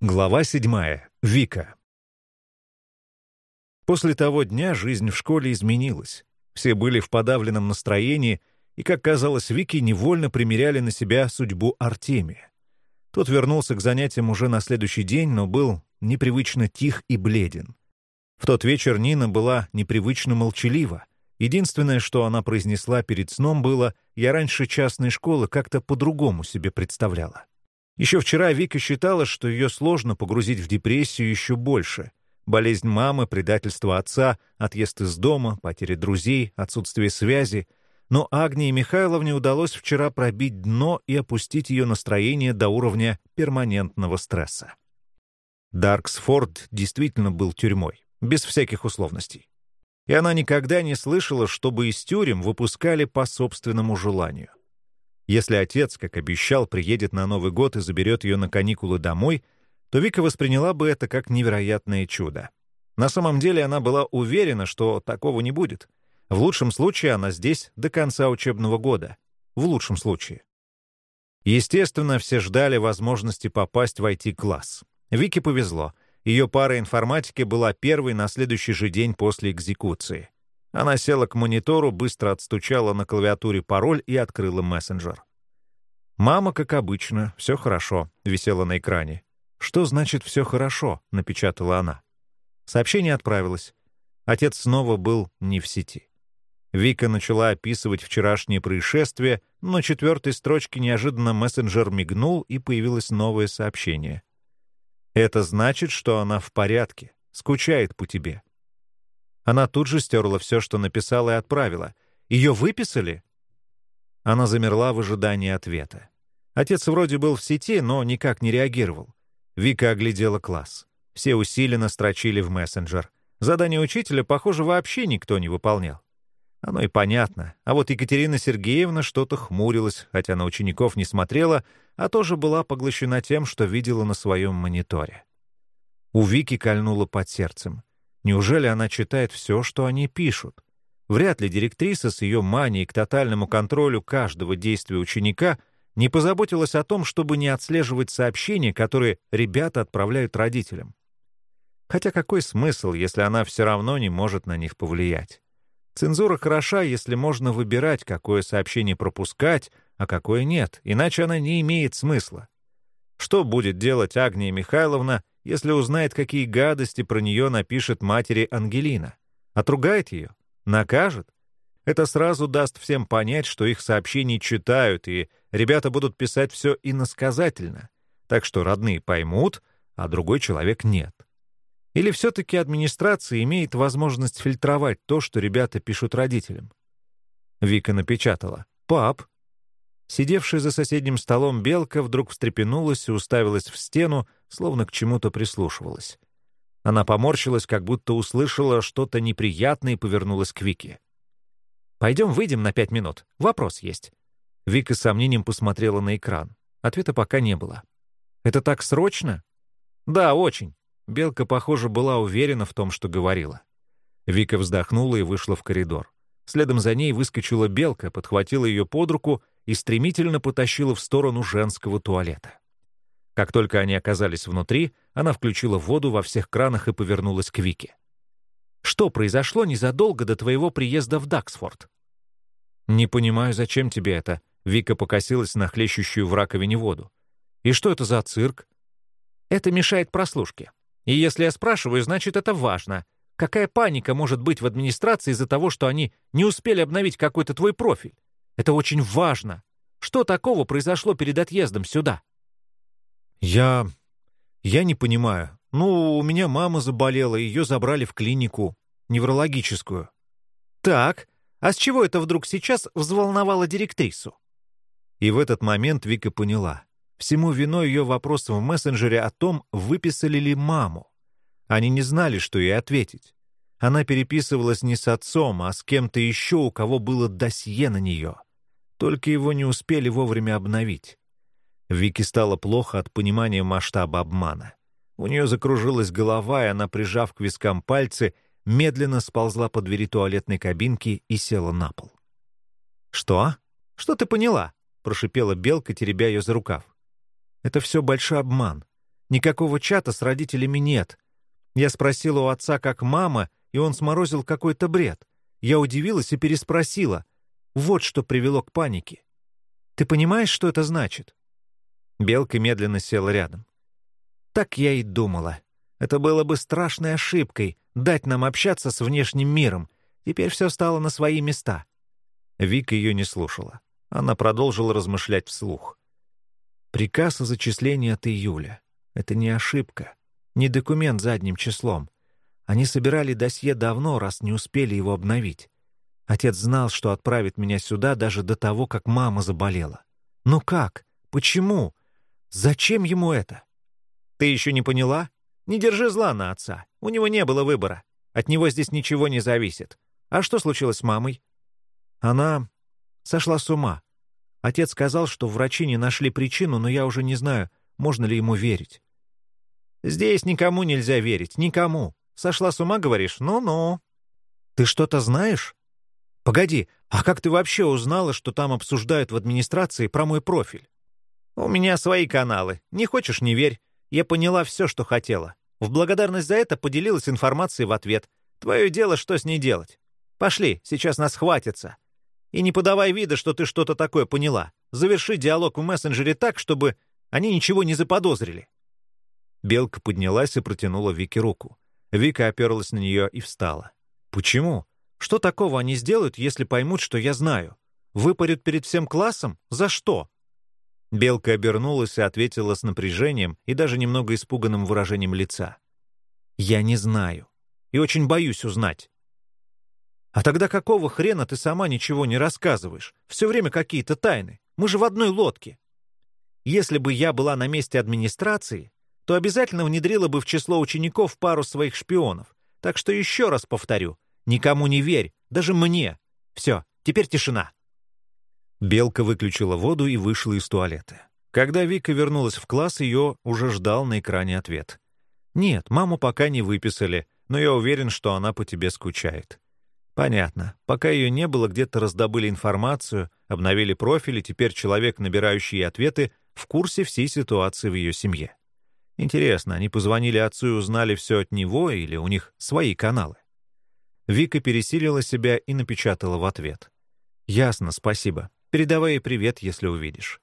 Глава седьмая. Вика. После того дня жизнь в школе изменилась. Все были в подавленном настроении, и, как казалось, Вики невольно примеряли на себя судьбу Артемия. Тот вернулся к занятиям уже на следующий день, но был непривычно тих и бледен. В тот вечер Нина была непривычно молчалива. Единственное, что она произнесла перед сном, было «я раньше частной школы как-то по-другому себе представляла». Еще вчера Вика считала, что ее сложно погрузить в депрессию еще больше. Болезнь мамы, предательство отца, отъезд из дома, потеря друзей, отсутствие связи. Но Агнии Михайловне удалось вчера пробить дно и опустить ее настроение до уровня перманентного стресса. Дарксфорд действительно был тюрьмой, без всяких условностей. И она никогда не слышала, чтобы из тюрем выпускали по собственному желанию. Если отец, как обещал, приедет на Новый год и заберет ее на каникулы домой, то Вика восприняла бы это как невероятное чудо. На самом деле она была уверена, что такого не будет. В лучшем случае она здесь до конца учебного года. В лучшем случае. Естественно, все ждали возможности попасть в IT-класс. Вике повезло. Ее пара информатики была первой на следующий же день после экзекуции. Она села к монитору, быстро отстучала на клавиатуре пароль и открыла мессенджер. «Мама, как обычно, все хорошо», — висела на экране. «Что значит «все хорошо»?» — напечатала она. Сообщение отправилось. Отец снова был не в сети. Вика начала описывать вчерашнее происшествие, но четвертой строчке неожиданно мессенджер мигнул, и появилось новое сообщение. «Это значит, что она в порядке, скучает по тебе. Она тут же стерла все, что написала, и отправила. «Ее выписали?» Она замерла в ожидании ответа. Отец вроде был в сети, но никак не реагировал. Вика оглядела класс. Все усиленно строчили в мессенджер. Задание учителя, похоже, вообще никто не выполнял. Оно и понятно. А вот Екатерина Сергеевна что-то хмурилась, хотя на учеников не смотрела, а тоже была поглощена тем, что видела на своем мониторе. У Вики кольнуло под сердцем. Неужели она читает все, что они пишут? Вряд ли директриса с ее манией к тотальному контролю каждого действия ученика не позаботилась о том, чтобы не отслеживать сообщения, которые ребята отправляют родителям. Хотя какой смысл, если она все равно не может на них повлиять? Цензура хороша, если можно выбирать, какое сообщение пропускать, а какое нет, иначе она не имеет смысла. Что будет делать Агния Михайловна, если узнает, какие гадости про нее напишет матери Ангелина? Отругает ее? Накажет? Это сразу даст всем понять, что их сообщения читают, и ребята будут писать все иносказательно. Так что родные поймут, а другой человек нет. Или все-таки администрация имеет возможность фильтровать то, что ребята пишут родителям? Вика напечатала. «Пап, Сидевшая за соседним столом белка вдруг встрепенулась и уставилась в стену, словно к чему-то прислушивалась. Она поморщилась, как будто услышала что-то неприятное и повернулась к Вике. «Пойдем выйдем на пять минут. Вопрос есть». Вика с сомнением посмотрела на экран. Ответа пока не было. «Это так срочно?» «Да, очень». Белка, похоже, была уверена в том, что говорила. Вика вздохнула и вышла в коридор. Следом за ней выскочила белка, подхватила ее под руку и стремительно потащила в сторону женского туалета. Как только они оказались внутри, она включила воду во всех кранах и повернулась к Вике. «Что произошло незадолго до твоего приезда в Даксфорд?» «Не понимаю, зачем тебе это?» Вика покосилась на хлещущую в раковине воду. «И что это за цирк?» «Это мешает прослушке. И если я спрашиваю, значит, это важно. Какая паника может быть в администрации из-за того, что они не успели обновить какой-то твой профиль? Это очень важно. Что такого произошло перед отъездом сюда? Я... я не понимаю. Ну, у меня мама заболела, ее забрали в клинику. Неврологическую. Так, а с чего это вдруг сейчас взволновало директрису? И в этот момент Вика поняла. Всему виной ее вопрос в мессенджере о том, выписали ли маму. Они не знали, что ей ответить. Она переписывалась не с отцом, а с кем-то еще, у кого было досье на нее. Только его не успели вовремя обновить. Вике стало плохо от понимания масштаба обмана. У нее закружилась голова, и она, прижав к вискам пальцы, медленно сползла по двери туалетной кабинки и села на пол. «Что? Что ты поняла?» — прошипела Белка, теребя ее за рукав. «Это все большой обман. Никакого чата с родителями нет. Я спросила у отца, как мама, и он сморозил какой-то бред. Я удивилась и переспросила. Вот что привело к панике. Ты понимаешь, что это значит? Белка медленно села рядом. Так я и думала. Это было бы страшной ошибкой дать нам общаться с внешним миром. Теперь все стало на свои места. Вика ее не слушала. Она продолжила размышлять вслух. Приказ о зачислении от июля. Это не ошибка, не документ задним числом. Они собирали досье давно, раз не успели его обновить. Отец знал, что отправит меня сюда даже до того, как мама заболела. Ну как? Почему? Зачем ему это? Ты еще не поняла? Не держи зла на отца. У него не было выбора. От него здесь ничего не зависит. А что случилось с мамой? Она сошла с ума. Отец сказал, что врачи не нашли причину, но я уже не знаю, можно ли ему верить. Здесь никому нельзя верить, никому. Сошла с ума, говоришь? Ну-ну. Ты что-то знаешь? Погоди, а как ты вообще узнала, что там обсуждают в администрации про мой профиль? У меня свои каналы. Не хочешь — не верь. Я поняла все, что хотела. В благодарность за это поделилась информацией в ответ. Твое дело, что с ней делать. Пошли, сейчас нас хватится. И не подавай вида, что ты что-то такое поняла. Заверши диалог в мессенджере так, чтобы они ничего не заподозрили». Белка поднялась и протянула Вике руку. Вика оперлась на нее и встала. «Почему? Что такого они сделают, если поймут, что я знаю? Выпарят перед всем классом? За что?» Белка обернулась и ответила с напряжением и даже немного испуганным выражением лица. «Я не знаю. И очень боюсь узнать. А тогда какого хрена ты сама ничего не рассказываешь? Все время какие-то тайны. Мы же в одной лодке. Если бы я была на месте администрации, то обязательно внедрила бы в число учеников пару своих шпионов. Так что еще раз повторю, никому не верь, даже мне. Все, теперь тишина. Белка выключила воду и вышла из туалета. Когда Вика вернулась в класс, ее уже ждал на экране ответ. «Нет, маму пока не выписали, но я уверен, что она по тебе скучает. Понятно. Пока ее не было, где-то раздобыли информацию, обновили профили, теперь человек, набирающий ответы, в курсе всей ситуации в ее семье. Интересно, они позвонили отцу и узнали все от него или у них свои каналы? Вика пересилила себя и напечатала в ответ. «Ясно, спасибо. Передавай привет, если увидишь».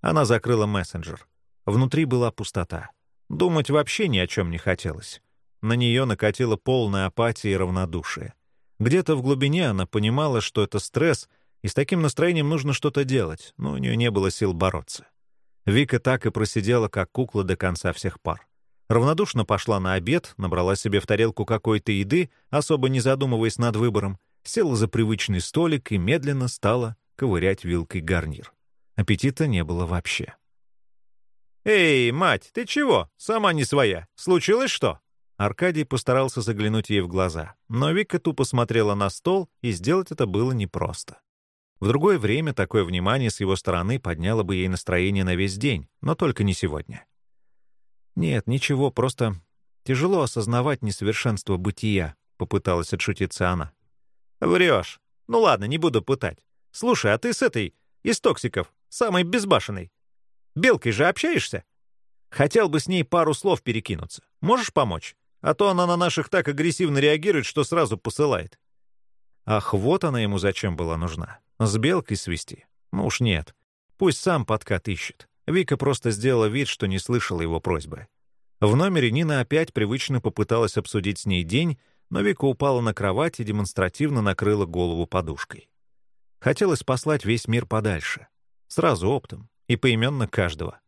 Она закрыла мессенджер. Внутри была пустота. Думать вообще ни о чем не хотелось. На нее накатила полная апатия и равнодушие. Где-то в глубине она понимала, что это стресс, и с таким настроением нужно что-то делать, но у нее не было сил бороться. Вика так и просидела, как кукла до конца всех пар. Равнодушно пошла на обед, набрала себе в тарелку какой-то еды, особо не задумываясь над выбором, села за привычный столик и медленно стала ковырять вилкой гарнир. Аппетита не было вообще. «Эй, мать, ты чего? Сама не своя. Случилось что?» Аркадий постарался заглянуть ей в глаза, но Вика тупо смотрела на стол, и сделать это было непросто. В другое время такое внимание с его стороны подняло бы ей настроение на весь день, но только не сегодня. «Нет, ничего, просто тяжело осознавать несовершенство бытия», — попыталась отшутиться она. «Врешь. Ну ладно, не буду пытать. Слушай, а ты с этой, из токсиков, самой безбашенной, белкой же общаешься? Хотел бы с ней пару слов перекинуться. Можешь помочь? А то она на наших так агрессивно реагирует, что сразу посылает. Ах, вот она ему зачем была нужна. С белкой свести? Ну уж нет. Пусть сам подкат ищет. Вика просто сделала вид, что не слышала его просьбы. В номере Нина опять привычно попыталась обсудить с ней день, но Вика упала на кровать и демонстративно накрыла голову подушкой. Хотелось послать весь мир подальше. Сразу оптом. И поименно каждого.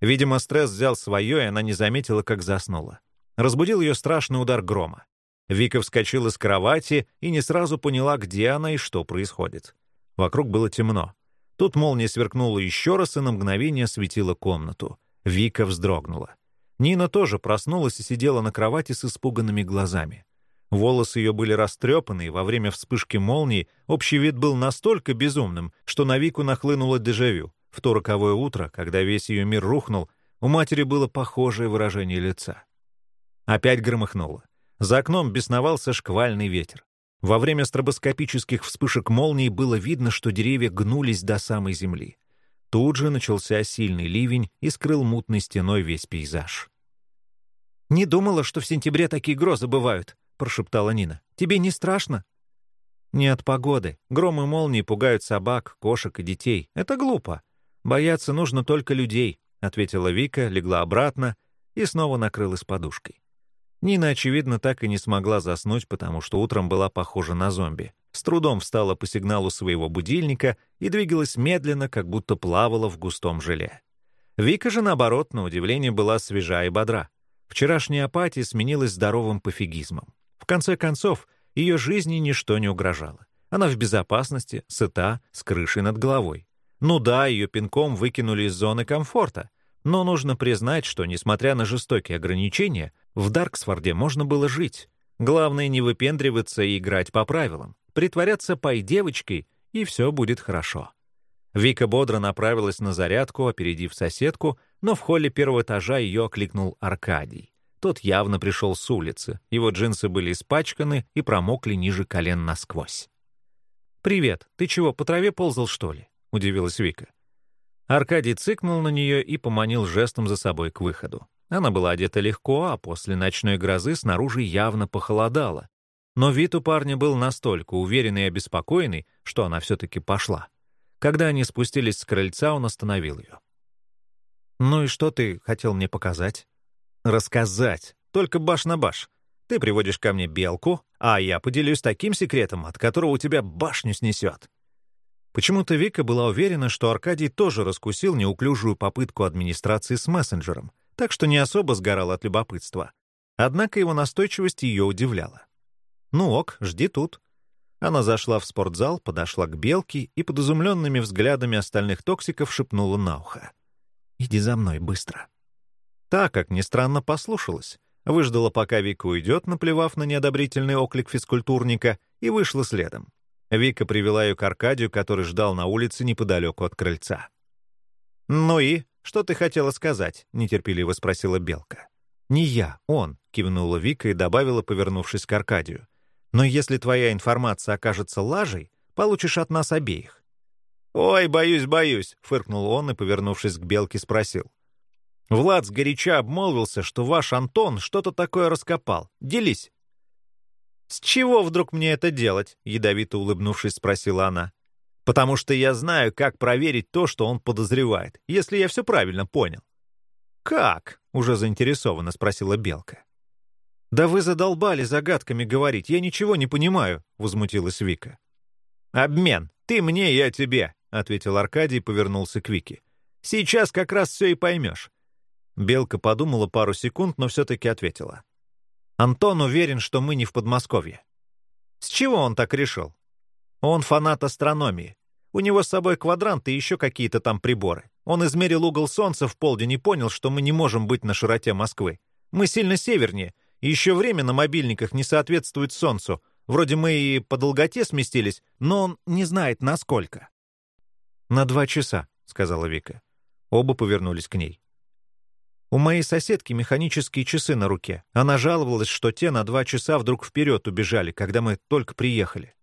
Видимо, стресс взял свое, и она не заметила, как заснула. Разбудил ее страшный удар грома. Вика вскочила с кровати и не сразу поняла, где она и что происходит. Вокруг было темно. Тут молния сверкнула еще раз и на мгновение осветила комнату. Вика вздрогнула. Нина тоже проснулась и сидела на кровати с испуганными глазами. Волосы ее были растрепаны, и во время вспышки молнии общий вид был настолько безумным, что на Вику нахлынуло дежавю. В то роковое утро, когда весь ее мир рухнул, у матери было похожее выражение лица. Опять громыхнуло. За окном бесновался шквальный ветер. Во время стробоскопических вспышек молний было видно, что деревья гнулись до самой земли. Тут же начался сильный ливень и скрыл мутной стеной весь пейзаж. «Не думала, что в сентябре такие грозы бывают», — прошептала Нина. «Тебе не страшно?» «Не от погоды. Гром и молнии пугают собак, кошек и детей. Это глупо. Бояться нужно только людей», — ответила Вика, легла обратно и снова накрылась подушкой. Нина, очевидно, так и не смогла заснуть, потому что утром была похожа на зомби. С трудом встала по сигналу своего будильника и двигалась медленно, как будто плавала в густом желе. Вика же, наоборот, на удивление, была свежа и бодра. Вчерашняя апатия сменилась здоровым пофигизмом. В конце концов, ее жизни ничто не угрожало. Она в безопасности, сыта, с крышей над головой. Ну да, ее пинком выкинули из зоны комфорта, но нужно признать, что, несмотря на жестокие ограничения, в Дарксфорде можно было жить. Главное не выпендриваться и играть по правилам, притворяться пай-девочкой, и все будет хорошо. Вика бодро направилась на зарядку, опередив соседку, но в холле первого этажа ее окликнул Аркадий. Тот явно пришел с улицы, его джинсы были испачканы и промокли ниже колен насквозь. «Привет, ты чего, по траве ползал, что ли?» — удивилась Вика. Аркадий цыкнул на нее и поманил жестом за собой к выходу. Она была одета легко, а после ночной грозы снаружи явно похолодало. Но вид у парня был настолько уверенный и обеспокоенный, что она все-таки пошла. Когда они спустились с крыльца, он остановил ее. «Ну и что ты хотел мне показать?» «Рассказать. Только баш на баш. Ты приводишь ко мне белку, а я поделюсь таким секретом, от которого у тебя башню снесет». Почему-то Вика была уверена, что Аркадий тоже раскусил неуклюжую попытку администрации с мессенджером, так что не особо сгорал от любопытства. Однако его настойчивость ее удивляла. «Ну ок, жди тут». Она зашла в спортзал, подошла к Белке и под изумленными взглядами остальных токсиков шепнула на ухо. «Иди за мной быстро». Та, как ни странно, послушалась, выждала, пока Вика уйдет, наплевав на неодобрительный оклик физкультурника, и вышла следом. Вика привела ее к Аркадию, который ждал на улице неподалеку от крыльца. «Ну и? Что ты хотела сказать?» — нетерпеливо спросила Белка. «Не я, он», — кивнула Вика и добавила, повернувшись к Аркадию. «Но если твоя информация окажется лажей, получишь от нас обеих». «Ой, боюсь, боюсь», — фыркнул он и, повернувшись к Белке, спросил. «Влад сгоряча обмолвился, что ваш Антон что-то такое раскопал. Делись». «С чего вдруг мне это делать?» — ядовито улыбнувшись, спросила она. «Потому что я знаю, как проверить то, что он подозревает, если я все правильно понял». «Как?» — уже заинтересованно спросила Белка. «Да вы задолбали загадками говорить, я ничего не понимаю», — возмутилась Вика. «Обмен. Ты мне, я тебе», — ответил Аркадий и повернулся к Вике. «Сейчас как раз все и поймешь». Белка подумала пару секунд, но все-таки ответила. Антон уверен, что мы не в Подмосковье. С чего он так решил? Он фанат астрономии. У него с собой квадрант и еще какие-то там приборы. Он измерил угол Солнца в полдень и понял, что мы не можем быть на широте Москвы. Мы сильно севернее, и еще время на мобильниках не соответствует Солнцу. Вроде мы и по долготе сместились, но он не знает, насколько. «На два часа», — сказала Вика. Оба повернулись к ней. У моей соседки механические часы на руке. Она жаловалась, что те на два часа вдруг вперед убежали, когда мы только приехали.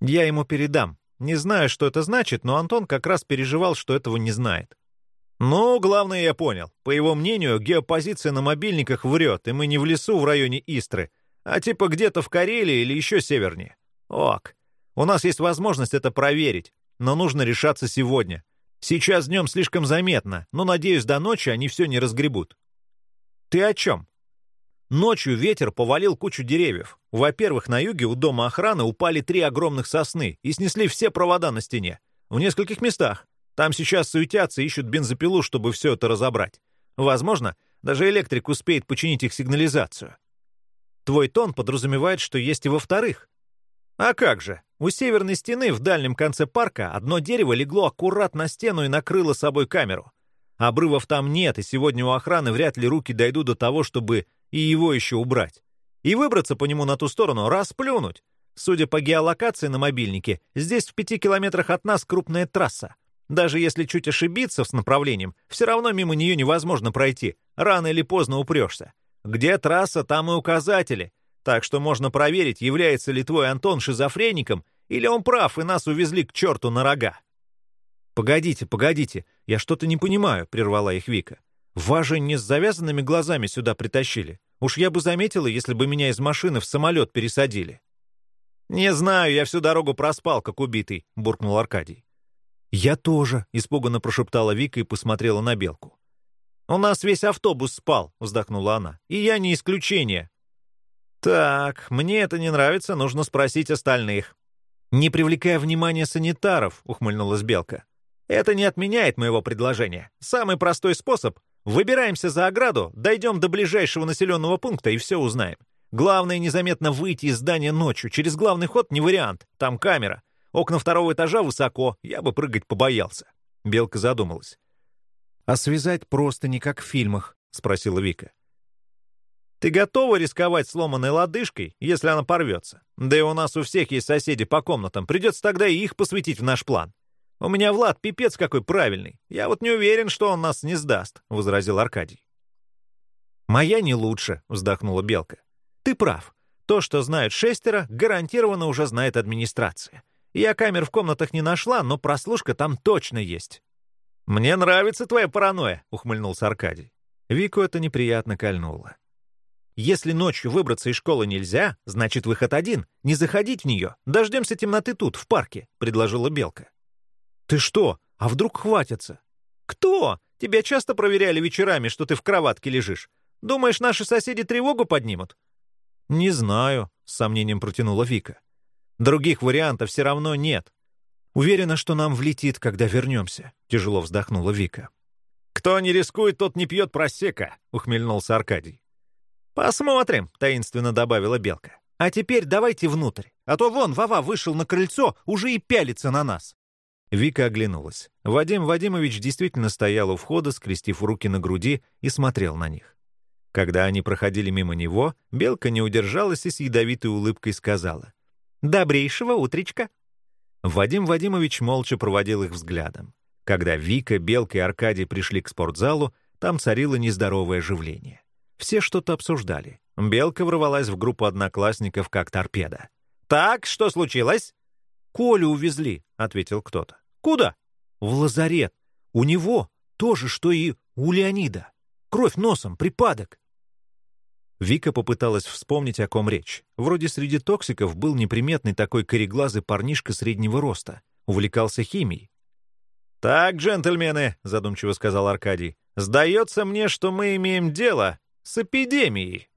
Я ему передам. Не знаю, что это значит, но Антон как раз переживал, что этого не знает. Ну, главное, я понял. По его мнению, геопозиция на мобильниках врет, и мы не в лесу в районе Истры, а типа где-то в Карелии или еще севернее. Ок. У нас есть возможность это проверить, но нужно решаться сегодня. Сейчас днем слишком заметно, но, надеюсь, до ночи они все не разгребут. Ты о чем? Ночью ветер повалил кучу деревьев. Во-первых, на юге у дома охраны упали три огромных сосны и снесли все провода на стене. В нескольких местах. Там сейчас суетятся ищут бензопилу, чтобы все это разобрать. Возможно, даже электрик успеет починить их сигнализацию. Твой тон подразумевает, что есть и во-вторых. А как же? У северной стены в дальнем конце парка одно дерево легло аккурат на стену и накрыло собой камеру. Обрывов там нет, и сегодня у охраны вряд ли руки дойдут до того, чтобы и его еще убрать. И выбраться по нему на ту сторону, расплюнуть. Судя по геолокации на мобильнике, здесь в пяти километрах от нас крупная трасса. Даже если чуть ошибиться с направлением, все равно мимо нее невозможно пройти. Рано или поздно упрешься. Где трасса, там и указатели. Так что можно проверить, является ли твой Антон шизофреником, или он прав, и нас увезли к черту на рога. «Погодите, погодите, я что-то не понимаю», — прервала их Вика. Вас же не с завязанными глазами сюда притащили. Уж я бы заметила, если бы меня из машины в самолет пересадили». «Не знаю, я всю дорогу проспал, как убитый», — буркнул Аркадий. «Я тоже», — испуганно прошептала Вика и посмотрела на Белку. «У нас весь автобус спал», — вздохнула она. «И я не исключение». «Так, мне это не нравится, нужно спросить остальных». «Не привлекая внимания санитаров», — ухмыльнулась Белка. «Это не отменяет моего предложения. Самый простой способ — выбираемся за ограду, дойдем до ближайшего населенного пункта и все узнаем. Главное незаметно выйти из здания ночью. Через главный ход не вариант. Там камера. Окна второго этажа высоко. Я бы прыгать побоялся». Белка задумалась. «А связать просто не как в фильмах?» — спросила Вика. «Ты готова рисковать сломанной лодыжкой, если она порвется? Да и у нас у всех есть соседи по комнатам. Придется тогда и их посвятить в наш план. У меня Влад пипец какой правильный. Я вот не уверен, что он нас не сдаст», — возразил Аркадий. «Моя не лучше», — вздохнула Белка. «Ты прав. То, что знают шестеро, гарантированно уже знает администрация. Я камер в комнатах не нашла, но прослушка там точно есть». «Мне нравится твоя паранойя», — ухмыльнулся Аркадий. Вику это неприятно кольнуло. «Если ночью выбраться из школы нельзя, значит, выход один. Не заходить в нее. Дождемся темноты тут, в парке», — предложила Белка. «Ты что? А вдруг хватится?» «Кто? Тебя часто проверяли вечерами, что ты в кроватке лежишь. Думаешь, наши соседи тревогу поднимут?» «Не знаю», — с сомнением протянула Вика. «Других вариантов все равно нет. «Уверена, что нам влетит, когда вернемся», — тяжело вздохнула Вика. «Кто не рискует, тот не пьет просека», — ухмыльнулся Аркадий. «Посмотрим», — таинственно добавила Белка. «А теперь давайте внутрь, а то вон Вова вышел на крыльцо, уже и пялится на нас». Вика оглянулась. Вадим Вадимович действительно стоял у входа, скрестив руки на груди, и смотрел на них. Когда они проходили мимо него, Белка не удержалась и с ядовитой улыбкой сказала. «Добрейшего утречка!» Вадим Вадимович молча проводил их взглядом. Когда Вика, Белка и Аркадий пришли к спортзалу, там царило нездоровое оживление. Все что-то обсуждали. Белка ворвалась в группу одноклассников как торпеда. «Так, что случилось?» «Колю увезли», — ответил кто-то. «Куда?» «В лазарет. У него то же, что и у Леонида. Кровь носом, припадок». Вика попыталась вспомнить, о ком речь. Вроде среди токсиков был неприметный такой кореглазый парнишка среднего роста. Увлекался химией. «Так, джентльмены», — задумчиво сказал Аркадий, «сдается мне, что мы имеем дело с эпидемией».